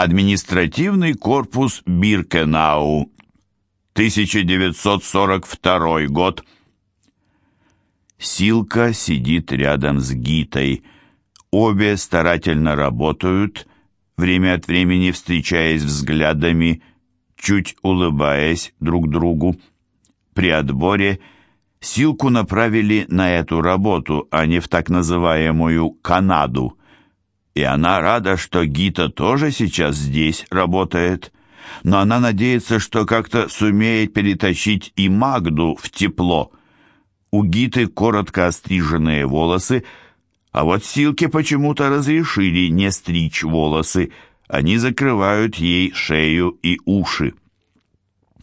Административный корпус Биркенау. 1942 год. Силка сидит рядом с Гитой. Обе старательно работают, время от времени встречаясь взглядами, чуть улыбаясь друг другу. При отборе Силку направили на эту работу, а не в так называемую «Канаду». И она рада, что Гита тоже сейчас здесь работает. Но она надеется, что как-то сумеет перетащить и Магду в тепло. У Гиты коротко остриженные волосы, а вот Силке почему-то разрешили не стричь волосы. Они закрывают ей шею и уши.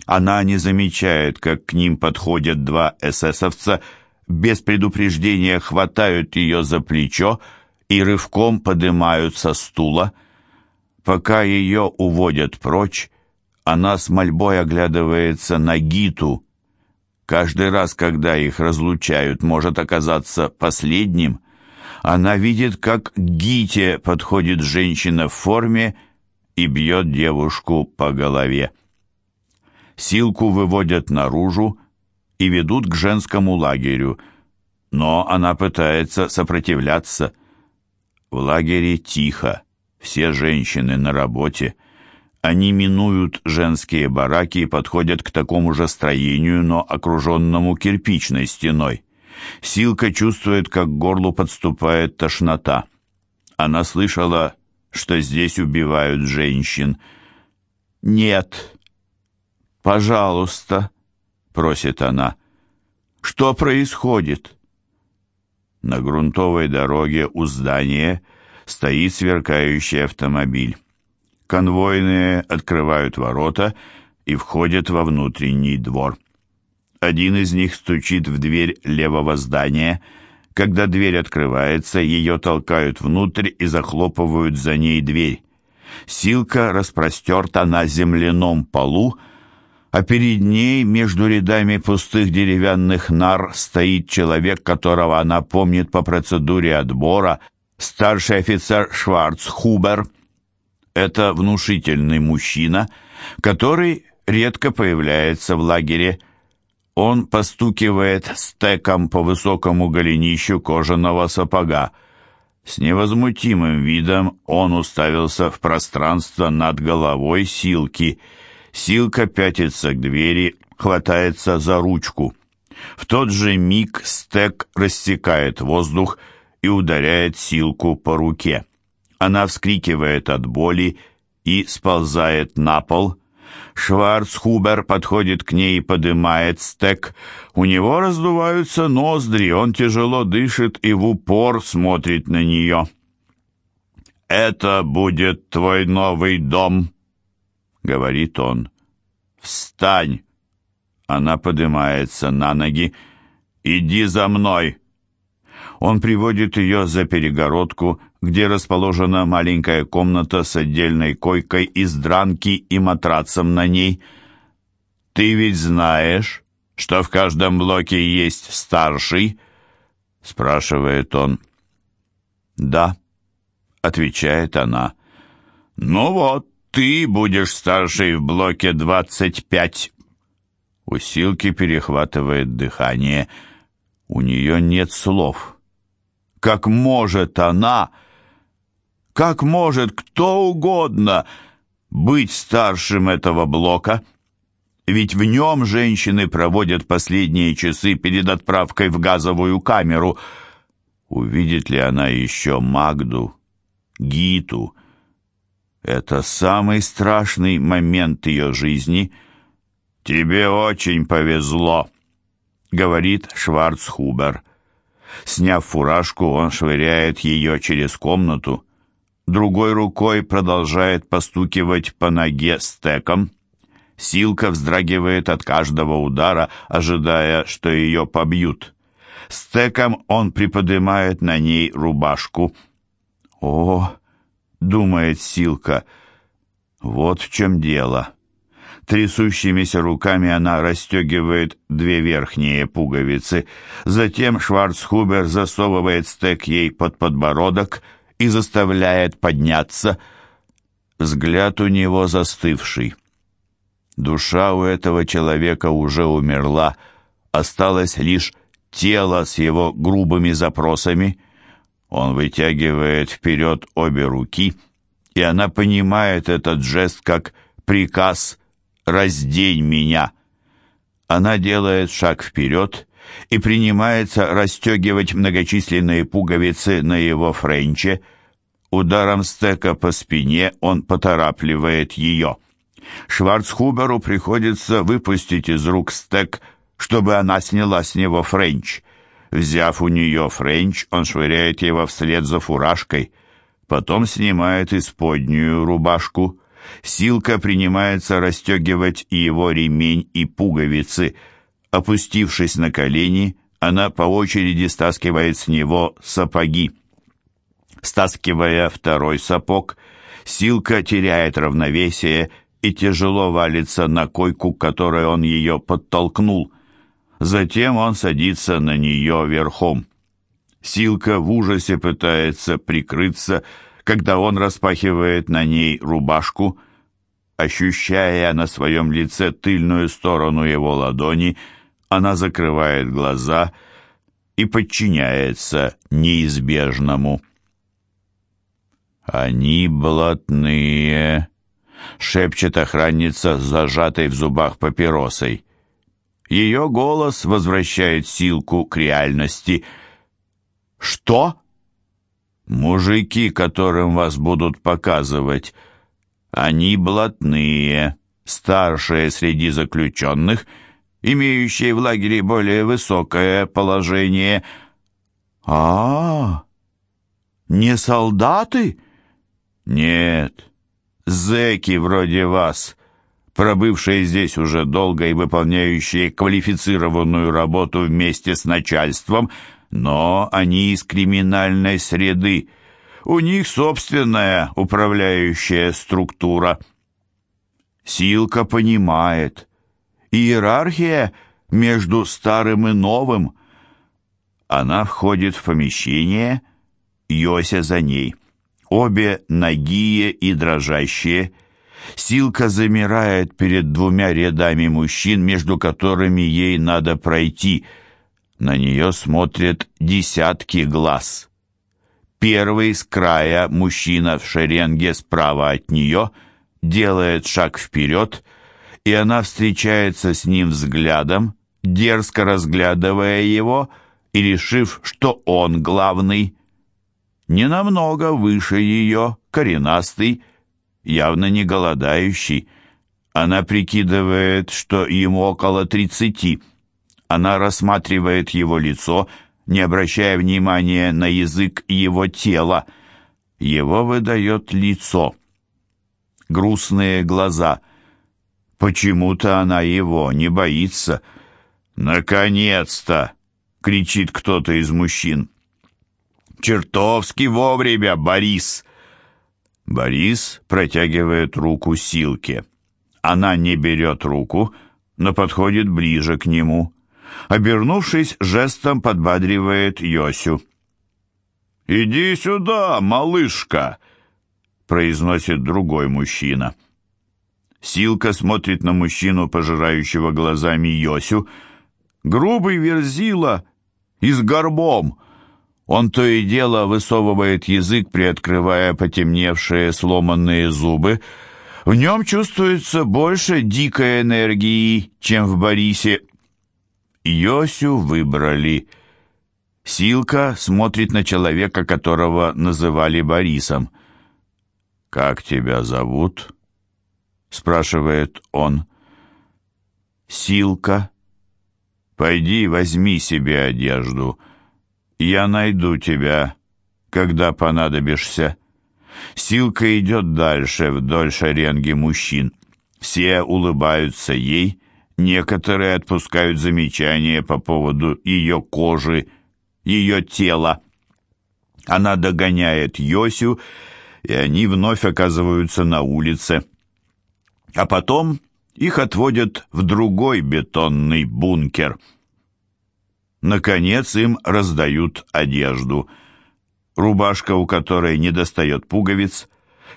Она не замечает, как к ним подходят два эсэсовца, без предупреждения хватают ее за плечо и рывком поднимают со стула. Пока ее уводят прочь, она с мольбой оглядывается на Гиту. Каждый раз, когда их разлучают, может оказаться последним. Она видит, как к Гите подходит женщина в форме и бьет девушку по голове. Силку выводят наружу и ведут к женскому лагерю, но она пытается сопротивляться. В лагере тихо, все женщины на работе. Они минуют женские бараки и подходят к такому же строению, но окруженному кирпичной стеной. Силка чувствует, как к горлу подступает тошнота. Она слышала, что здесь убивают женщин. «Нет», «Пожалуйста», — просит она, — «что происходит?» На грунтовой дороге у здания стоит сверкающий автомобиль. Конвойные открывают ворота и входят во внутренний двор. Один из них стучит в дверь левого здания. Когда дверь открывается, ее толкают внутрь и захлопывают за ней дверь. Силка распростерта на земляном полу, а перед ней между рядами пустых деревянных нар стоит человек, которого она помнит по процедуре отбора, старший офицер Шварцхубер. Это внушительный мужчина, который редко появляется в лагере. Он постукивает стеком по высокому голенищу кожаного сапога. С невозмутимым видом он уставился в пространство над головой Силки — Силка пятится к двери, хватается за ручку. В тот же миг стек рассекает воздух и ударяет Силку по руке. Она вскрикивает от боли и сползает на пол. Шварцхубер подходит к ней и поднимает стек. У него раздуваются ноздри, он тяжело дышит и в упор смотрит на нее. «Это будет твой новый дом», говорит он. «Встань!» Она поднимается на ноги. «Иди за мной!» Он приводит ее за перегородку, где расположена маленькая комната с отдельной койкой из дранки и матрацем на ней. «Ты ведь знаешь, что в каждом блоке есть старший?» — спрашивает он. «Да», — отвечает она. «Ну вот, ты будешь старшей в блоке 25. У Силки перехватывает дыхание. У нее нет слов. Как может она, как может кто угодно быть старшим этого блока? Ведь в нем женщины проводят последние часы перед отправкой в газовую камеру. Увидит ли она еще Магду, Гиту, это самый страшный момент ее жизни. «Тебе очень повезло», — говорит Шварцхубер. Сняв фуражку, он швыряет ее через комнату. Другой рукой продолжает постукивать по ноге стеком. Силка вздрагивает от каждого удара, ожидая, что ее побьют. Стеком он приподнимает на ней рубашку. «О!» Думает Силка. Вот в чем дело. Трясущимися руками она расстегивает две верхние пуговицы. Затем Шварцхубер засовывает стек ей под подбородок и заставляет подняться. Взгляд у него застывший. Душа у этого человека уже умерла, осталось лишь тело с его грубыми запросами. Он вытягивает вперед обе руки, и она понимает этот жест как приказ «раздень меня». Она делает шаг вперед и принимается расстегивать многочисленные пуговицы на его френче. Ударом стека по спине он поторапливает ее. Шварцхуберу приходится выпустить из рук стек, чтобы она сняла с него френч. Взяв у нее френч, он швыряет его вслед за фуражкой. Потом снимает исподнюю рубашку. Силка принимается расстегивать его ремень и пуговицы. Опустившись на колени, она по очереди стаскивает с него сапоги. Стаскивая второй сапог, Силка теряет равновесие и тяжело валится на койку, которой он ее подтолкнул. Затем он садится на нее верхом. Силка в ужасе пытается прикрыться, когда он распахивает на ней рубашку. Ощущая на своем лице тыльную сторону его ладони, она закрывает глаза и подчиняется неизбежному. «Они блатные», — шепчет охранница с зажатой в зубах папиросой. Ее голос возвращает Силку к реальности. «Что?» «Мужики, которым вас будут показывать, они блатные, старшие среди заключенных, имеющие в лагере более высокое положение». «А, -а, -а не солдаты?» «Нет, зэки вроде вас» пробывшие здесь уже долго и выполняющие квалифицированную работу вместе с начальством, но они из криминальной среды. У них собственная управляющая структура. Силка понимает. Иерархия между старым и новым. Она входит в помещение, Йося за ней. Обе нагие и дрожащие – Силка замирает перед двумя рядами мужчин, между которыми ей надо пройти. На нее смотрят десятки глаз. Первый с края мужчина в шеренге справа от нее делает шаг вперед, и она встречается с ним взглядом, дерзко разглядывая его и решив, что он главный. Не намного выше ее, коренастый, явно не голодающий. Она прикидывает, что ему около тридцати. Она рассматривает его лицо, не обращая внимания на язык его тела. Его выдает лицо. Грустные глаза. Почему-то она его не боится. «Наконец-то!» — кричит кто-то из мужчин. «Чертовски вовремя, Борис!» Борис протягивает руку Силке. Она не берет руку, но подходит ближе к нему. Обернувшись, жестом подбадривает Йосю. «Иди сюда, малышка!» произносит другой мужчина. Силка смотрит на мужчину, пожирающего глазами Йосю. Грубый верзила и с горбом. Он то и дело высовывает язык, приоткрывая потемневшие сломанные зубы. В нем чувствуется больше дикой энергии, чем в Борисе. Йосю выбрали. Силка смотрит на человека, которого называли Борисом. «Как тебя зовут?» — спрашивает он. «Силка. Пойди возьми себе одежду». Я найду тебя, когда понадобишься. Силка идет дальше вдоль шеренги мужчин. Все улыбаются ей, некоторые отпускают замечания по поводу ее кожи, ее тела. Она догоняет Йосю, и они вновь оказываются на улице. А потом их отводят в другой бетонный бункер — Наконец им раздают одежду. Рубашка, у которой не достает пуговиц,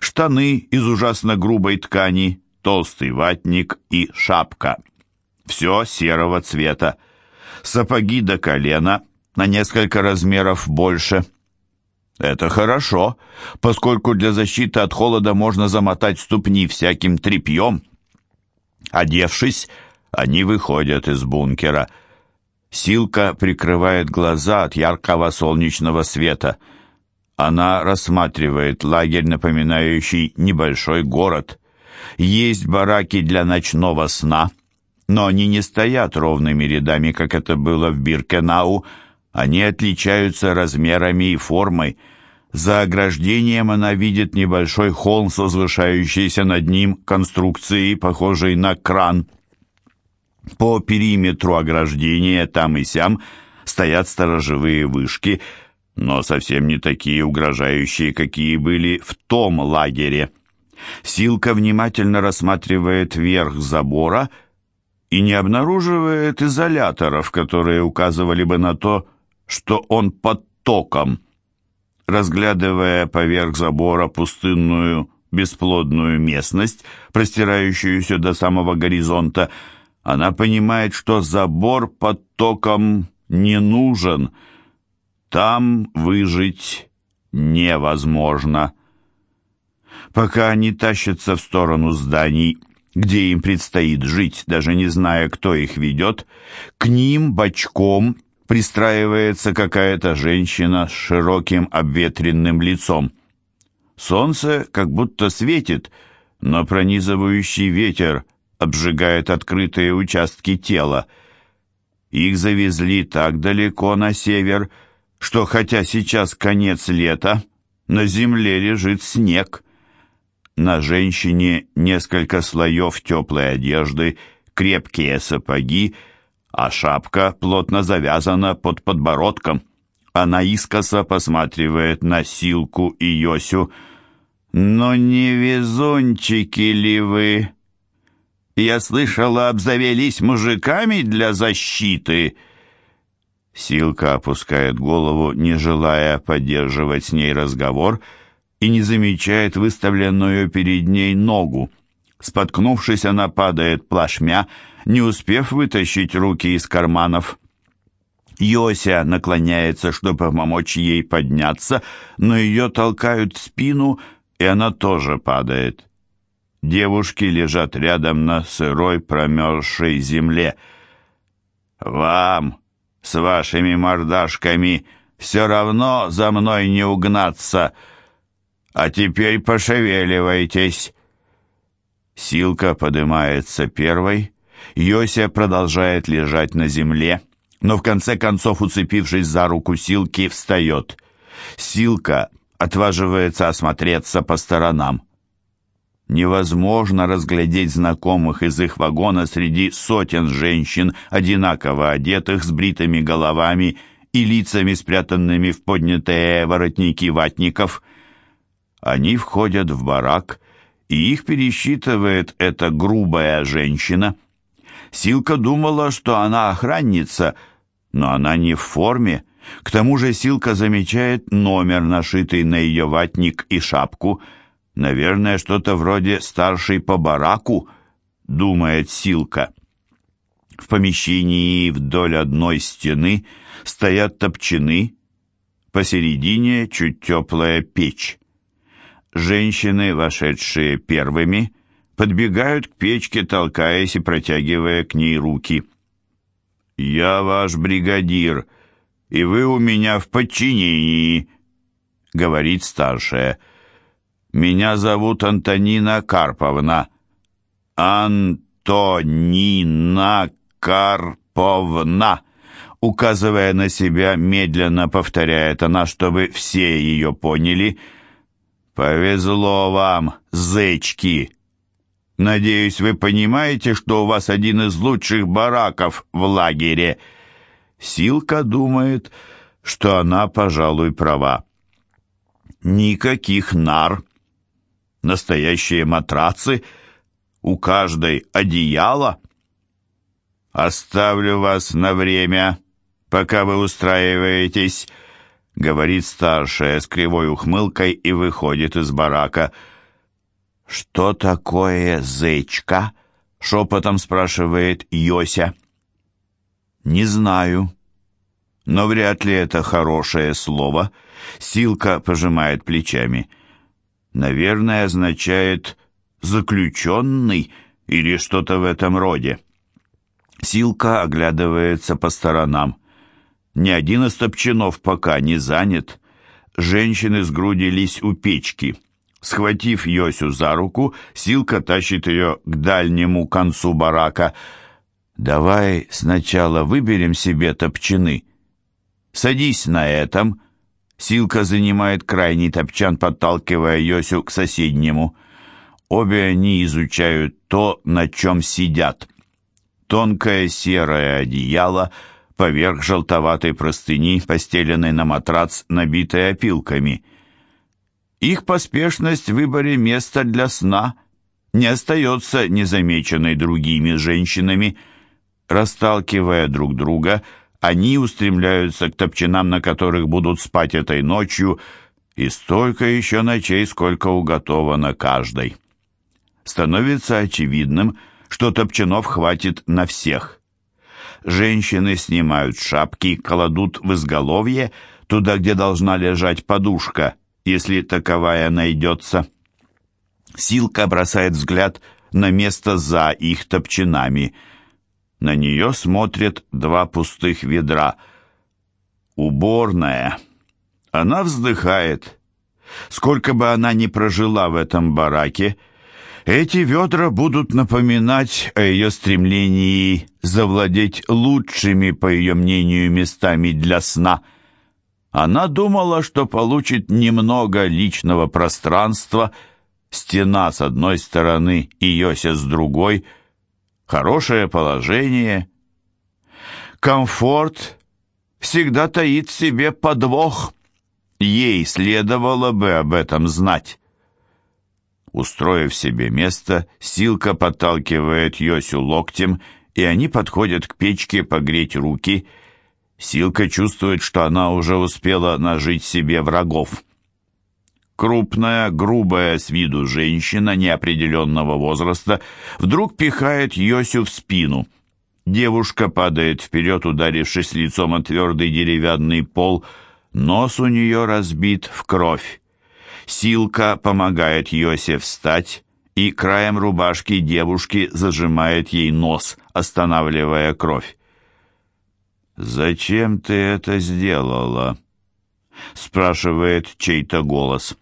штаны из ужасно грубой ткани, толстый ватник и шапка. Все серого цвета. Сапоги до колена, на несколько размеров больше. Это хорошо, поскольку для защиты от холода можно замотать ступни всяким тряпьем. Одевшись, они выходят из бункера. Силка прикрывает глаза от яркого солнечного света. Она рассматривает лагерь, напоминающий небольшой город. Есть бараки для ночного сна, но они не стоят ровными рядами, как это было в Биркенау, они отличаются размерами и формой. За ограждением она видит небольшой холм с возвышающейся над ним конструкцией, похожей на кран. По периметру ограждения там и сям стоят сторожевые вышки, но совсем не такие угрожающие, какие были в том лагере. Силка внимательно рассматривает верх забора и не обнаруживает изоляторов, которые указывали бы на то, что он под током. Разглядывая поверх забора пустынную, бесплодную местность, простирающуюся до самого горизонта, она понимает, что забор под током не нужен. Там выжить невозможно. Пока они тащатся в сторону зданий, где им предстоит жить, даже не зная, кто их ведет, к ним бочком пристраивается какая-то женщина с широким обветренным лицом. Солнце как будто светит, но пронизывающий ветер обжигает открытые участки тела. Их завезли так далеко на север, что хотя сейчас конец лета, на земле лежит снег. На женщине несколько слоев теплой одежды, крепкие сапоги — а шапка плотно завязана под подбородком. Она искоса посматривает на Силку и Йосю. «Но не везунчики ли вы? Я слышала, обзавелись мужиками для защиты». Силка опускает голову, не желая поддерживать с ней разговор, и не замечает выставленную перед ней ногу. Споткнувшись, она падает плашмя, не успев вытащить руки из карманов. Йося наклоняется, чтобы помочь ей подняться, но ее толкают в спину, и она тоже падает. Девушки лежат рядом на сырой промерзшей земле. «Вам с вашими мордашками все равно за мной не угнаться, а теперь пошевеливайтесь». Силка поднимается первой, Йося продолжает лежать на земле, но в конце концов, уцепившись за руку Силки, встает. Силка отваживается осмотреться по сторонам. Невозможно разглядеть знакомых из их вагона среди сотен женщин, одинаково одетых, с бритыми головами и лицами, спрятанными в поднятые воротники ватников. Они входят в барак и их пересчитывает эта грубая женщина. Силка думала, что она охранница, но она не в форме. К тому же Силка замечает номер, нашитый на ее ватник и шапку. Наверное, что-то вроде «старший по бараку», думает Силка. В помещении вдоль одной стены стоят топчаны, посередине чуть теплая печь. Женщины, вошедшие первыми, подбегают к печке, толкаясь и протягивая к ней руки. «Я ваш бригадир, и вы у меня в подчинении», — говорит старшая. «Меня зовут Антонина Карповна». «Антонина Карповна», указывая на себя, медленно повторяет она, чтобы все ее поняли — «Повезло вам, зечки! Надеюсь, вы понимаете, что у вас один из лучших бараков в лагере». Силка думает, что она, пожалуй, права. Никаких нар. Настоящие матрацы. У каждой одеяло. Оставлю вас на время, пока вы устраиваетесь, говорит старшая с кривой ухмылкой и выходит из барака. «Что такое зечка?» — шепотом спрашивает Йося. «Не знаю». Но вряд ли это хорошее слово. Силка пожимает плечами. Наверное, означает «заключенный» или что-то в этом роде. Силка оглядывается по сторонам. Ни один из топчанов пока не занят. Женщины сгрудились у печки. Схватив Йосю за руку, Силка тащит ее к дальнему концу барака. «Давай сначала выберем себе топчаны», «Садись на этом». Силка занимает крайний топчан, подталкивая Йосю к соседнему. Обе они изучают то, на чем сидят. Тонкое серое одеяло поверх желтоватой простыни, постеленной на матрац, набитой опилками. Их поспешность в выборе места для сна не остается незамеченной другими женщинами. Расталкивая друг друга, они устремляются к топчинам, на которых будут спать этой ночью, и столько еще ночей, сколько уготовано каждой. Становится очевидным, что топчанов хватит на всех. Женщины снимают шапки, кладут в изголовье, туда, где должна лежать подушка, если таковая найдется. Силка бросает взгляд на место за их топчинами – на нее смотрят два пустых ведра. Уборная. Она вздыхает. Сколько бы она ни прожила в этом бараке, эти ведра будут напоминать о ее стремлении завладеть лучшими, по ее мнению, местами для сна. Она думала, что получит немного личного пространства, стена с одной стороны и Йося с другой — хорошее положение. Комфорт всегда таит в себе подвох. Ей следовало бы об этом знать. Устроив себе место, Силка подталкивает Йосю локтем, и они подходят к печке погреть руки. Силка чувствует, что она уже успела нажить себе врагов. Крупная, грубая с виду женщина неопределенного возраста вдруг пихает Йосю в спину. Девушка падает вперед, ударившись лицом о твердый деревянный пол. Нос у нее разбит в кровь. Силка помогает Йосе встать, и краем рубашки девушки зажимает ей нос, останавливая кровь. «Зачем ты это сделала?» — спрашивает чей-то голос.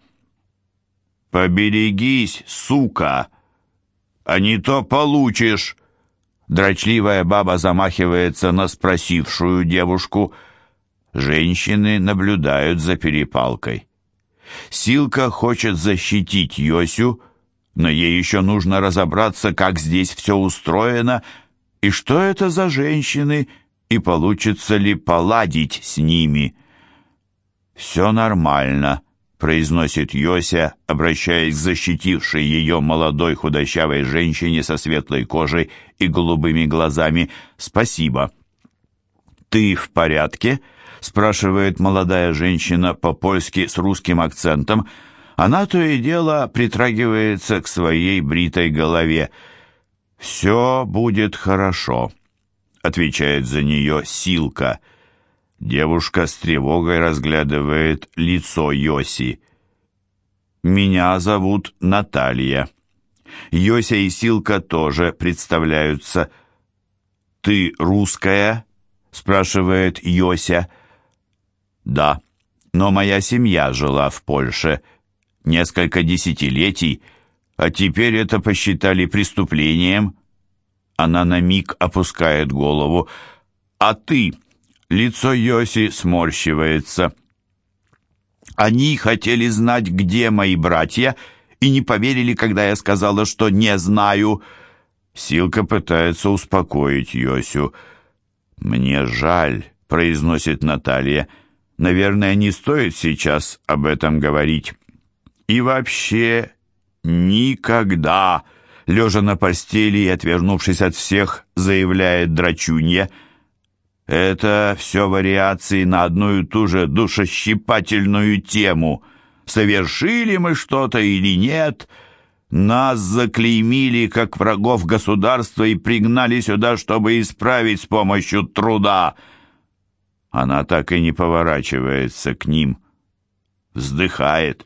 «Поберегись, сука! А не то получишь!» Дрочливая баба замахивается на спросившую девушку. Женщины наблюдают за перепалкой. Силка хочет защитить Йосю, но ей еще нужно разобраться, как здесь все устроено, и что это за женщины, и получится ли поладить с ними. «Все нормально», произносит Йося, обращаясь к защитившей ее молодой худощавой женщине со светлой кожей и голубыми глазами. «Спасибо». «Ты в порядке?» — спрашивает молодая женщина по-польски с русским акцентом. Она то и дело притрагивается к своей бритой голове. «Все будет хорошо», — отвечает за нее Силка — Девушка с тревогой разглядывает лицо Йоси. «Меня зовут Наталья». Йося и Силка тоже представляются. «Ты русская?» — спрашивает Йося. «Да, но моя семья жила в Польше несколько десятилетий, а теперь это посчитали преступлением». Она на миг опускает голову. «А ты?» Лицо Йоси сморщивается. Они хотели знать, где мои братья, и не поверили, когда я сказала, что не знаю. Силка пытается успокоить Йосю. «Мне жаль», — произносит Наталья. «Наверное, не стоит сейчас об этом говорить». «И вообще никогда», — лежа на постели и отвернувшись от всех, заявляет Драчунья, — это все вариации на одну и ту же душещипательную тему. Совершили мы что-то или нет? Нас заклеймили как врагов государства и пригнали сюда, чтобы исправить с помощью труда. Она так и не поворачивается к ним. Вздыхает.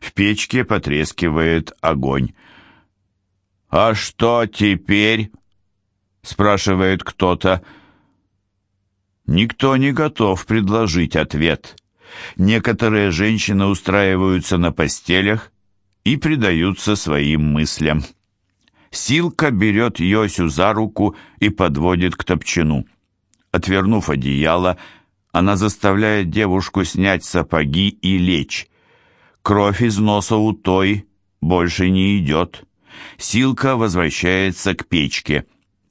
В печке потрескивает огонь. «А что теперь?» — спрашивает кто-то. Никто не готов предложить ответ. Некоторые женщины устраиваются на постелях и предаются своим мыслям. Силка берет Йосю за руку и подводит к топчину. Отвернув одеяло, она заставляет девушку снять сапоги и лечь. Кровь из носа у той больше не идет. Силка возвращается к печке.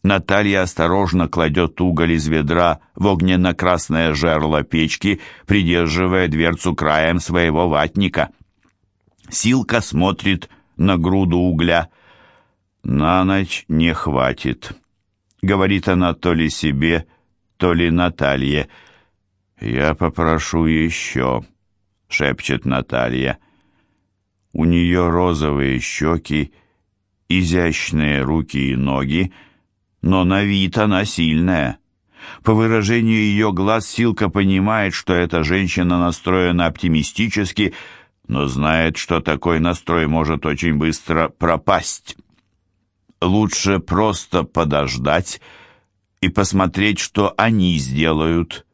Наталья осторожно кладет уголь из ведра в огненно-красное жерло печки, придерживая дверцу краем своего ватника. Силка смотрит на груду угля. «На ночь не хватит», — говорит она то ли себе, то ли Наталье. «Я попрошу еще», — шепчет Наталья. У нее розовые щеки, изящные руки и ноги, но на вид она сильная. По выражению ее глаз Силка понимает, что эта женщина настроена оптимистически, но знает, что такой настрой может очень быстро пропасть. Лучше просто подождать и посмотреть, что они сделают.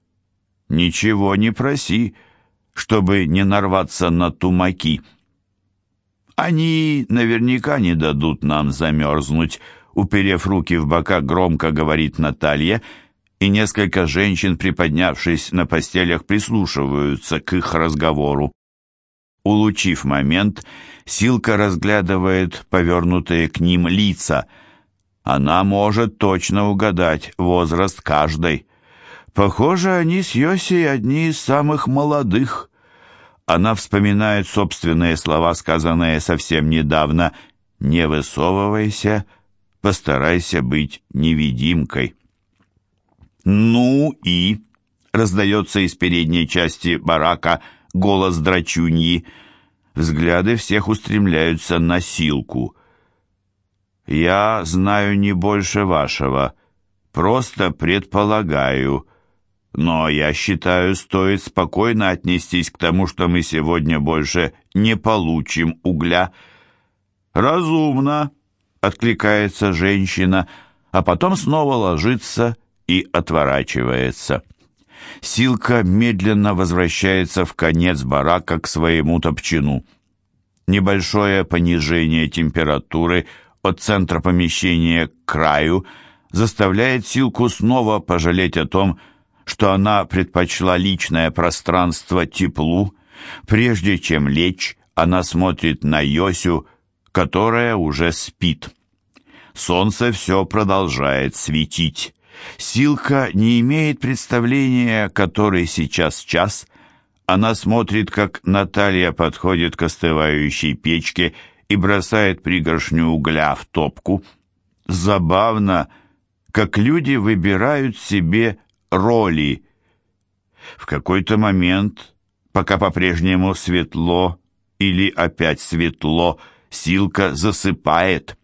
Ничего не проси, чтобы не нарваться на тумаки. Они наверняка не дадут нам замерзнуть, уперев руки в бока, громко говорит Наталья, и несколько женщин, приподнявшись на постелях, прислушиваются к их разговору. Улучив момент, Силка разглядывает повернутые к ним лица. Она может точно угадать возраст каждой. Похоже, они с Йосей одни из самых молодых. Она вспоминает собственные слова, сказанные совсем недавно «Не высовывайся, постарайся быть невидимкой». «Ну и...» — раздается из передней части барака голос драчуньи. Взгляды всех устремляются на силку. «Я знаю не больше вашего, просто предполагаю», но я считаю, стоит спокойно отнестись к тому, что мы сегодня больше не получим угля. Разумно, откликается женщина, а потом снова ложится и отворачивается. Силка медленно возвращается в конец барака к своему топчину. Небольшое понижение температуры от центра помещения к краю заставляет Силку снова пожалеть о том, что она предпочла личное пространство теплу. Прежде чем лечь, она смотрит на Йосю, которая уже спит. Солнце все продолжает светить. Силка не имеет представления, который сейчас час. Она смотрит, как Наталья подходит к остывающей печке и бросает пригоршню угля в топку. Забавно, как люди выбирают себе роли. В какой-то момент, пока по-прежнему светло или опять светло, Силка засыпает.